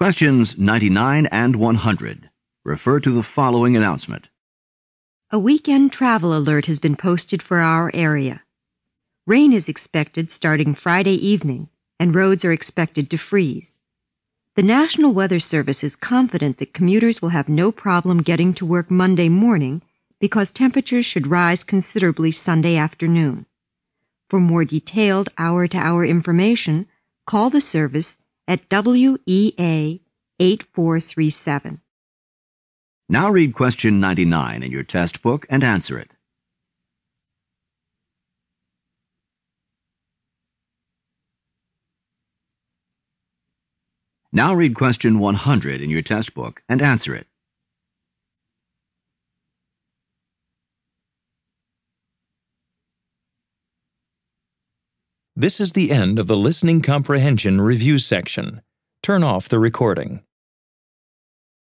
Questions 99 and 100 refer to the following announcement. A weekend travel alert has been posted for our area. Rain is expected starting Friday evening, and roads are expected to freeze. The National Weather Service is confident that commuters will have no problem getting to work Monday morning because temperatures should rise considerably Sunday afternoon. For more detailed hour to hour information, call the service at WEA 8437. Now read question 99 in your test book and answer it. Now read question 100 in your test book and answer it. This is the end of the listening comprehension review section. Turn off the recording.